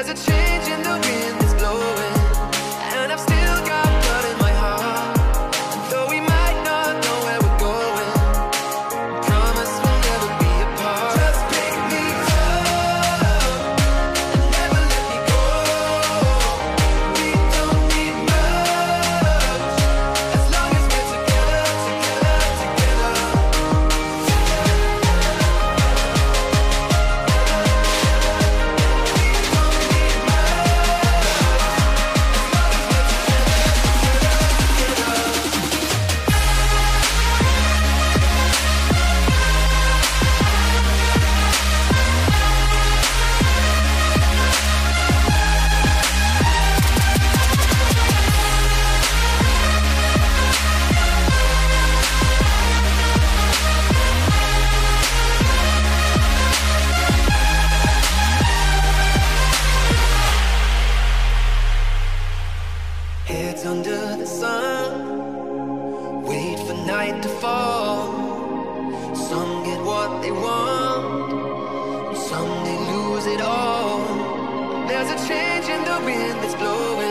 There's a change in the wind. Heads under the sun, wait for night to fall. Some get what they want, some they lose it all. There's a change in the wind that's blowing.